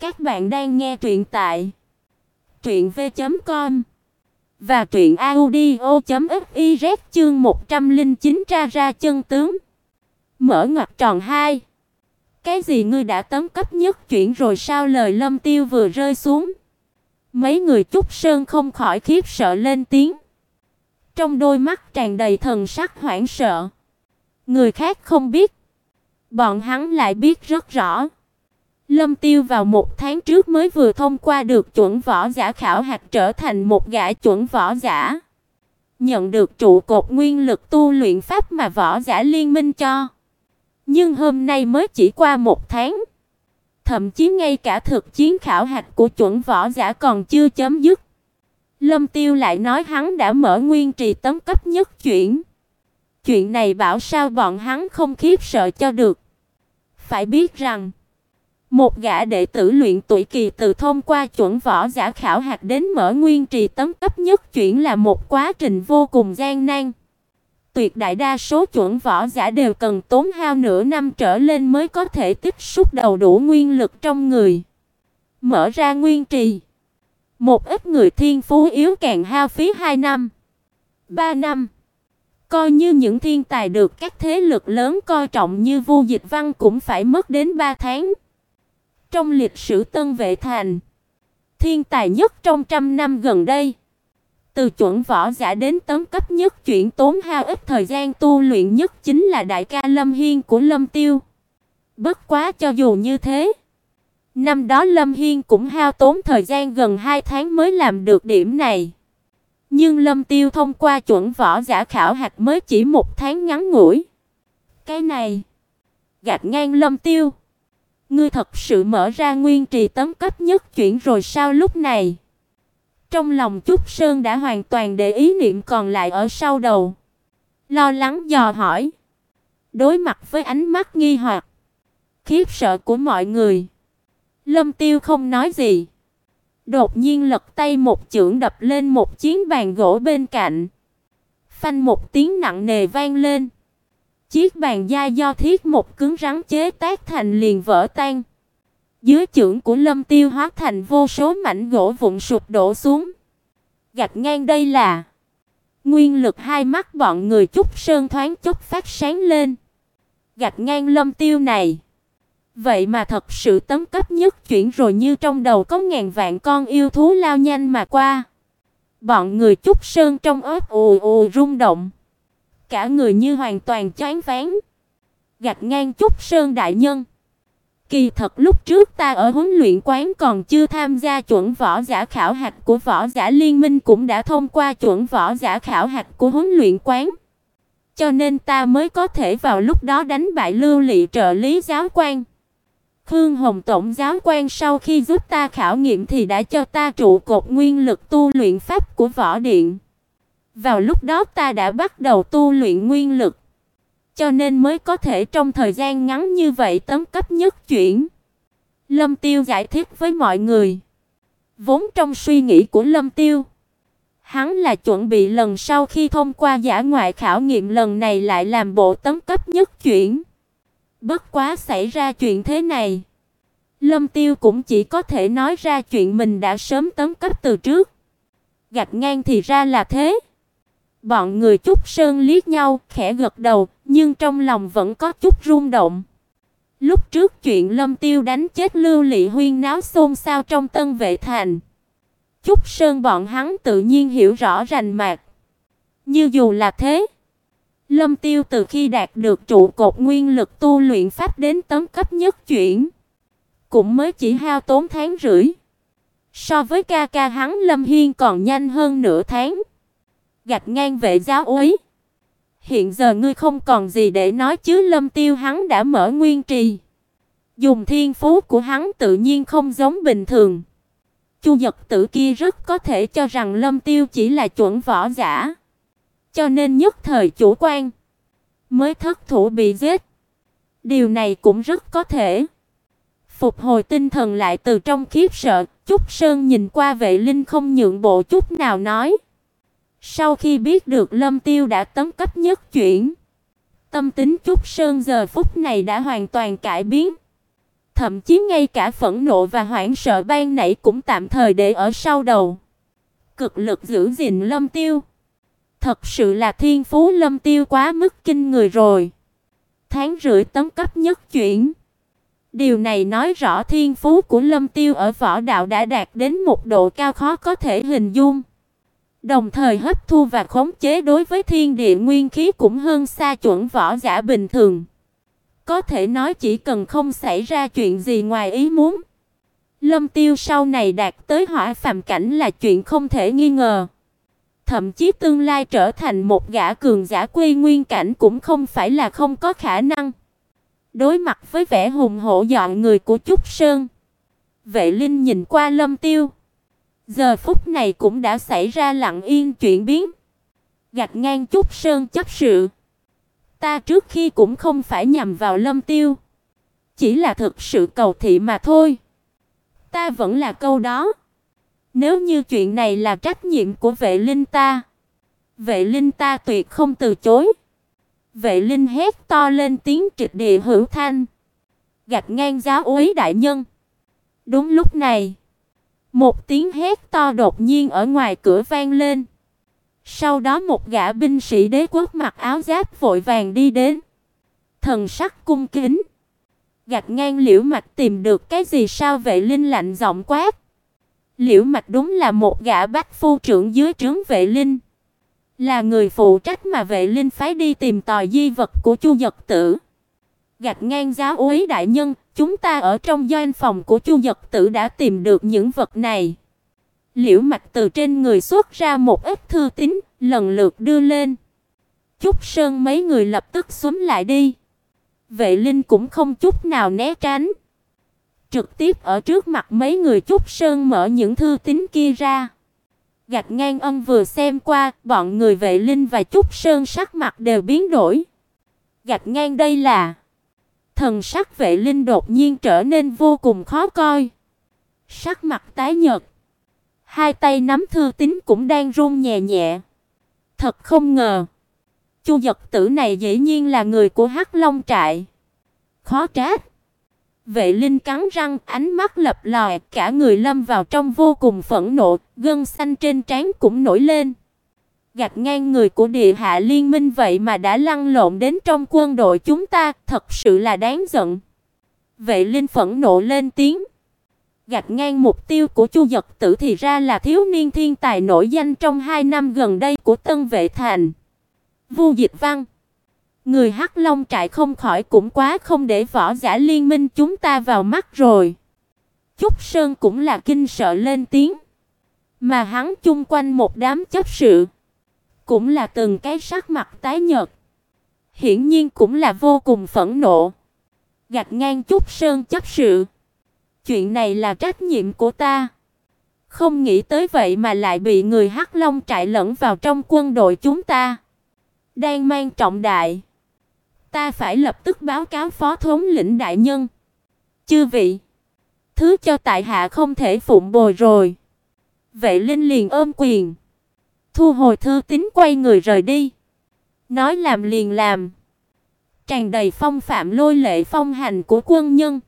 Các bạn đang nghe truyện tại truyện v.com và truyện audio.fiz chương 109 ra ra chân tướng. Mở ngoặc tròn 2. Cái gì ngươi đã tấm cấp nhất chuyển rồi sao lời Lâm Tiêu vừa rơi xuống. Mấy người trúc sơn không khỏi khiếp sợ lên tiếng. Trong đôi mắt tràn đầy thần sắc hoảng sợ. Người khác không biết, bọn hắn lại biết rất rõ. Lâm Tiêu vào một tháng trước mới vừa thông qua được chuẩn võ giả khảo hạch trở thành một gã chuẩn võ giả. Nhận được trụ cột nguyên lực tu luyện pháp mà võ giả liên minh cho. Nhưng hôm nay mới chỉ qua một tháng. Thậm chí ngay cả thực chiến khảo hạch của chuẩn võ giả còn chưa chấm dứt. Lâm Tiêu lại nói hắn đã mở nguyên trì tấm cấp nhất chuyển. Chuyện này bảo sao bọn hắn không khiếp sợ cho được. Phải biết rằng, một gã đệ tử luyện tuổi kỳ từ thông qua chuẩn võ giả khảo hạt đến mở nguyên trì tấm cấp nhất chuyển là một quá trình vô cùng gian nan. Tuyệt đại đa số chuẩn võ giả đều cần tốn hao nửa năm trở lên mới có thể tích xúc đầu đủ nguyên lực trong người. Mở ra nguyên trì. Một ít người thiên phú yếu càng hao phí 2 năm, 3 năm. Coi như những thiên tài được các thế lực lớn coi trọng như Vu Dịch Văn cũng phải mất đến 3 tháng. Trong lịch sử Tân Vệ Thành, thiên tài nhất trong trăm năm gần đây, từ chuẩn võ giả đến tấm cấp nhất chuyển tốn hao ít thời gian tu luyện nhất chính là đại ca Lâm Hiên của Lâm Tiêu. Bất quá cho dù như thế, năm đó Lâm Hiên cũng hao tốn thời gian gần 2 tháng mới làm được điểm này. Nhưng Lâm Tiêu thông qua chuẩn võ giả khảo hạch mới chỉ một tháng ngắn ngủi. Cái này, gạt ngang Lâm Tiêu. Ngươi thật sự mở ra nguyên trì tấm cấp nhất chuyển rồi sao lúc này? Trong lòng Trúc Sơn đã hoàn toàn để ý niệm còn lại ở sau đầu. Lo lắng dò hỏi. Đối mặt với ánh mắt nghi hoặc, khiếp sợ của mọi người, Lâm Tiêu không nói gì. Đột nhiên lật tay một chưởng đập lên một chiến bàn gỗ bên cạnh. Phanh một tiếng nặng nề vang lên. Chiếc bàn da do thiết một cứng rắn chế tác thành liền vỡ tan. Dưới chưởng của Lâm Tiêu hóa thành vô số mảnh gỗ vụn sụp đổ xuống. Gạch ngang đây là Nguyên lực hai mắt bọn người trúc sơn thoáng chốc phát sáng lên. Gạch ngang Lâm Tiêu này Vậy mà thật sự tấm cấp nhất chuyển rồi như trong đầu có ngàn vạn con yêu thú lao nhanh mà qua. Bọn người trúc sơn trong ớt ù ù rung động. Cả người như hoàn toàn choáng váng. Gạt ngang chút sơn đại nhân. Kỳ thật lúc trước ta ở huấn luyện quán còn chưa tham gia chuẩn võ giả khảo hạch của võ giả liên minh cũng đã thông qua chuẩn võ giả khảo hạch của huấn luyện quán. Cho nên ta mới có thể vào lúc đó đánh bại Lưu Lị trợ lý giáo quan. Khương Hồng tổng giáo quan sau khi giúp ta khảo nghiệm thì đã cho ta trụ cột nguyên lực tu luyện pháp của võ điện. Vào lúc đó ta đã bắt đầu tu luyện nguyên lực, cho nên mới có thể trong thời gian ngắn như vậy tấm cấp nhất chuyển. Lâm Tiêu giải thích với mọi người. Vốn trong suy nghĩ của Lâm Tiêu, hắn là chuẩn bị lần sau khi thông qua giả ngoại khảo nghiệm lần này lại làm bộ tấm cấp nhất chuyển. Bất quá xảy ra chuyện thế này, Lâm Tiêu cũng chỉ có thể nói ra chuyện mình đã sớm tấm cấp từ trước. Gạch ngang thì ra là thế. Bọn người Trúc Sơn liếc nhau, khẽ gật đầu, nhưng trong lòng vẫn có chút rung động. Lúc trước chuyện Lâm Tiêu đánh chết Lưu Lị Huyên náo xôn xao trong Tân Vệ Thành. Trúc Sơn bọn hắn tự nhiên hiểu rõ rành mạch. Như dù là thế, Lâm Tiêu từ khi đạt được trụ cột nguyên lực tu luyện pháp đến tấm cấp nhất chuyển, cũng mới chỉ hao tốn tháng rưỡi. So với ca ca hắn Lâm Hiên còn nhanh hơn nửa tháng. Gạch ngang vệ giáo úy. Hiện giờ ngươi không còn gì để nói chứ Lâm Tiêu hắn đã mở nguyên trì. Dùng thiên phú của hắn tự nhiên không giống bình thường. Chu Dật Tử kia rất có thể cho rằng Lâm Tiêu chỉ là chuẩn võ giả, cho nên nhất thời chủ quan, mới thất thủ bị giết. Điều này cũng rất có thể. Phục hồi tinh thần lại từ trong khiếp sợ, Trúc Sơn nhìn qua Vệ Linh không nhượng bộ chút nào nói: sau khi biết được Lâm Tiêu đã tấm cấp nhất chuyển, tâm tính Trúc Sơn giờ phút này đã hoàn toàn cải biến. thậm chí ngay cả phẫn nộ và hoảng sợ ban nãy cũng tạm thời để ở sau đầu. Cực lực giữ gìn Lâm Tiêu. Thật sự là thiên phú Lâm Tiêu quá mức kinh người rồi. Tháng rưỡi tấn cấp nhất chuyển. Điều này nói rõ thiên phú của Lâm Tiêu ở võ đạo đã đạt đến một độ cao khó có thể hình dung. Đồng thời hấp thu và khống chế đối với thiên địa nguyên khí cũng hơn xa chuẩn võ giả bình thường. Có thể nói chỉ cần không xảy ra chuyện gì ngoài ý muốn, Lâm Tiêu sau này đạt tới hỏa phàm cảnh là chuyện không thể nghi ngờ. Thậm chí tương lai trở thành một gã cường giả quy nguyên cảnh cũng không phải là không có khả năng. Đối mặt với vẻ hùng hổ dọn người của Trúc Sơn, Vệ Linh nhìn qua Lâm Tiêu. Giờ phút này cũng đã xảy ra lặng yên chuyển biến. Gạch ngang chút Sơn chấp sự. Ta trước khi cũng không phải nhằm vào Lâm Tiêu, chỉ là thực sự cầu thị mà thôi. Ta vẫn là câu đó. Nếu như chuyện này là trách nhiệm của Vệ Linh ta, Vệ Linh ta tuyệt không từ chối. Vệ Linh hét to lên tiếng trịch địa hữu thanh, gạch ngang giáo úy đại nhân. Đúng lúc này, một tiếng hét to đột nhiên ở ngoài cửa vang lên. Sau đó một gã binh sĩ đế quốc mặc áo giáp vội vàng đi đến. Thần sắc cung kính. gạt ngang Liễu Mạch tìm được cái gì sao vệ linh lạnh giọng quát. Liễu Mạch đúng là một gã bách phu trưởng dưới trướng vệ linh. Là người phụ trách mà vệ linh phái đi tìm tòi di vật của Chu Dật Tử. Gạch ngang giáo úy đại nhân, chúng ta ở trong doanh phòng của Chu Dật Tử đã tìm được những vật này. Liễu Mạch từ trên người xuất ra một ít thư tín, lần lượt đưa lên. Trúc Sơn mấy người lập tức xúm lại đi. Vệ Linh cũng không chút nào né tránh. Trực tiếp ở trước mặt mấy người Trúc Sơn mở những thư tín kia ra. Gạch ngang ân vừa xem qua, bọn người Vệ Linh và Trúc Sơn sắc mặt đều biến đổi. Gạch ngang đây là Thần sắc Vệ Linh đột nhiên trở nên vô cùng khó coi. Sắc mặt tái nhợt, hai tay nắm thư tín cũng đang run nhẹ nhẹ. Thật không ngờ, Chu Dật Tử này dĩ nhiên là người của Hắc Long trại. Khó trách. Vệ Linh cắn răng, ánh mắt lập lòe, cả người lâm vào trong vô cùng phẫn nộ, gân xanh trên trán cũng nổi lên. Gạt ngang người của địa hạ liên minh vậy mà đã lăn lộn đến trong quân đội chúng ta, thật sự là đáng giận. Vệ Linh phẫn nộ lên tiếng. Gạt ngang mục tiêu của Chu Dật Tử thì ra là thiếu niên thiên tài nổi danh trong hai năm gần đây của Tân Vệ Thành. Vu Dịch Văn Người Hắc Long trại không khỏi cũng quá không để võ giả liên minh chúng ta vào mắt rồi. Trúc Sơn cũng là kinh sợ lên tiếng. Mà hắn chung quanh một đám chấp sự, cũng là từng cái sắc mặt tái nhợt. Hiển nhiên cũng là vô cùng phẫn nộ. Gạt ngang chút Sơn chấp sự. Chuyện này là trách nhiệm của ta. Không nghĩ tới vậy mà lại bị người Hắc Long trại lẫn vào trong quân đội chúng ta. Đang mang trọng đại. Ta phải lập tức báo cáo phó thống lĩnh đại nhân. Chư vị, thứ cho tại hạ không thể phụng bồi rồi. Vệ Linh liền ôm quyền, thu hồi thư tín quay người rời đi. Nói làm liền làm. Tràn đầy phong phạm lôi lệ phong hành của quân nhân.